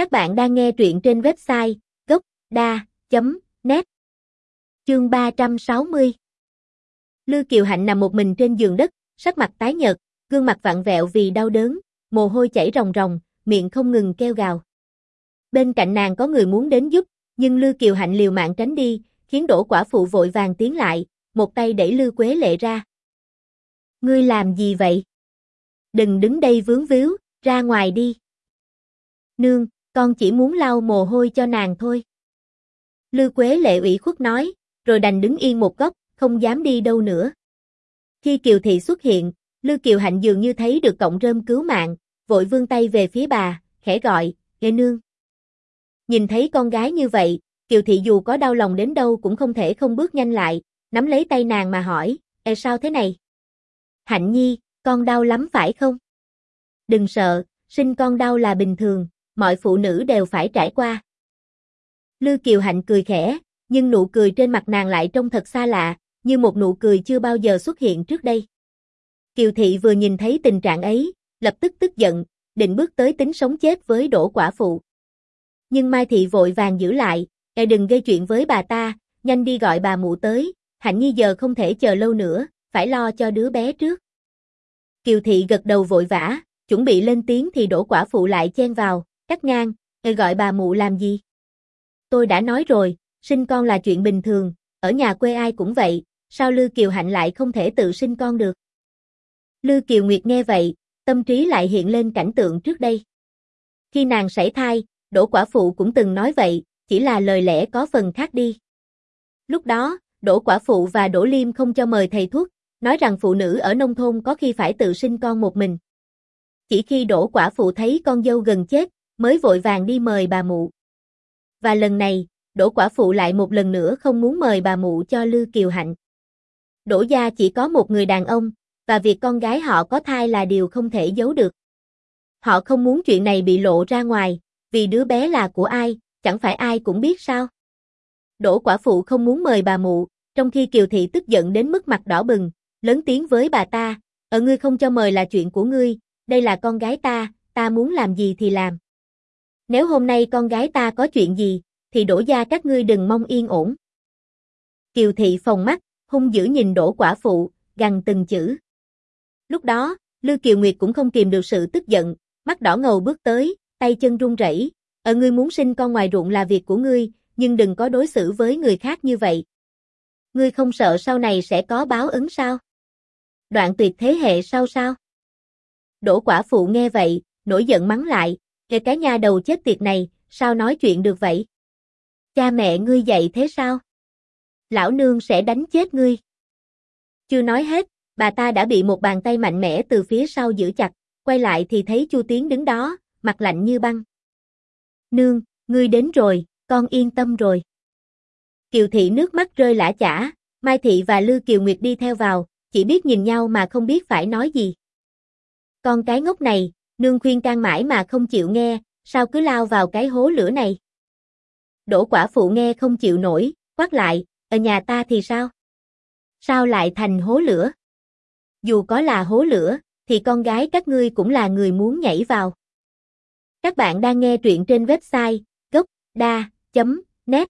Các bạn đang nghe truyện trên website gocda.net Chương 360 Lư Kiều Hạnh nằm một mình trên giường đất, sắc mặt tái nhợt, gương mặt vặn vẹo vì đau đớn, mồ hôi chảy ròng ròng, miệng không ngừng kêu gào. Bên cạnh nàng có người muốn đến giúp, nhưng Lư Kiều Hạnh liều mạng tránh đi, khiến đổ quả phụ vội vàng tiến lại, một tay đẩy Lư Quế Lệ ra. Ngươi làm gì vậy? Đừng đứng đây vướng víu, ra ngoài đi. Nương, con chỉ muốn lau mồ hôi cho nàng thôi. Lư Quế Lệ ủy khuất nói, rồi đành đứng yên một góc, không dám đi đâu nữa. Khi Kiều Thị xuất hiện, Lư Kiều Hạnh dường như thấy được cọng rơm cứu mạng, vội vươn tay về phía bà, khẽ gọi, ghê nương. Nhìn thấy con gái như vậy, Kiều Thị dù có đau lòng đến đâu cũng không thể không bước nhanh lại, nắm lấy tay nàng mà hỏi, e sao thế này? Hạnh Nhi, con đau lắm phải không? Đừng sợ, sinh con đau là bình thường, mọi phụ nữ đều phải trải qua. Lư Kiều Hạnh cười khẽ, nhưng nụ cười trên mặt nàng lại trông thật xa lạ, như một nụ cười chưa bao giờ xuất hiện trước đây. Kiều Thị vừa nhìn thấy tình trạng ấy, lập tức tức giận, định bước tới tính sống chết với đổ quả phụ. Nhưng Mai Thị vội vàng giữ lại, e đừng gây chuyện với bà ta, nhanh đi gọi bà mụ tới, Hạnh Nhi giờ không thể chờ lâu nữa, phải lo cho đứa bé trước. Kiều Thị gật đầu vội vã, chuẩn bị lên tiếng thì đổ quả phụ lại chen vào, cắt ngang, người gọi bà mụ làm gì? Tôi đã nói rồi, sinh con là chuyện bình thường, ở nhà quê ai cũng vậy, sao Lư Kiều Hạnh lại không thể tự sinh con được? Lư Kiều Nguyệt nghe vậy, tâm trí lại hiện lên cảnh tượng trước đây. Khi nàng sảy thai, Đỗ Quả Phụ cũng từng nói vậy, chỉ là lời lẽ có phần khác đi. Lúc đó, Đỗ Quả Phụ và Đỗ Liêm không cho mời thầy thuốc, nói rằng phụ nữ ở nông thôn có khi phải tự sinh con một mình. Chỉ khi Đỗ Quả Phụ thấy con dâu gần chết, mới vội vàng đi mời bà mụ. Và lần này, Đỗ Quả Phụ lại một lần nữa không muốn mời bà mụ cho Lư Kiều Hạnh. Đỗ gia chỉ có một người đàn ông, và việc con gái họ có thai là điều không thể giấu được. Họ không muốn chuyện này bị lộ ra ngoài, vì đứa bé là của ai, chẳng phải ai cũng biết sao. Đỗ quả phụ không muốn mời bà mụ, trong khi Kiều Thị tức giận đến mức mặt đỏ bừng, lớn tiếng với bà ta, ở ngươi không cho mời là chuyện của ngươi, đây là con gái ta, ta muốn làm gì thì làm. Nếu hôm nay con gái ta có chuyện gì, thì đổ gia các ngươi đừng mong yên ổn. Kiều Thị phòng mắt, hung dữ nhìn đổ quả phụ, gằn từng chữ. Lúc đó, Lư Kiều Nguyệt cũng không kìm được sự tức giận, mắt đỏ ngầu bước tới, tay chân run rẩy. Ở ngươi muốn sinh con ngoài ruộng là việc của ngươi, nhưng đừng có đối xử với người khác như vậy. Ngươi không sợ sau này sẽ có báo ứng sao? Đoạn tuyệt thế hệ sau sao? Đỗ quả phụ nghe vậy, nổi giận mắng lại, kể cái nhà đầu chết tiệt này, sao nói chuyện được vậy? Cha mẹ ngươi dạy thế sao? Lão nương sẽ đánh chết ngươi. Chưa nói hết, bà ta đã bị một bàn tay mạnh mẽ từ phía sau giữ chặt, quay lại thì thấy Chu Tiến đứng đó, mặt lạnh như băng. Nương, ngươi đến rồi, con yên tâm rồi. Kiều thị nước mắt rơi lã chả, Mai thị và Lư Kiều Nguyệt đi theo vào, chỉ biết nhìn nhau mà không biết phải nói gì. Con cái ngốc này, nương khuyên can mãi mà không chịu nghe, sao cứ lao vào cái hố lửa này. Đỗ quả phụ nghe không chịu nổi, quát lại, ở nhà ta thì sao? Sao lại thành hố lửa? Dù có là hố lửa, thì con gái các ngươi cũng là người muốn nhảy vào. Các bạn đang nghe truyện trên website gocda.net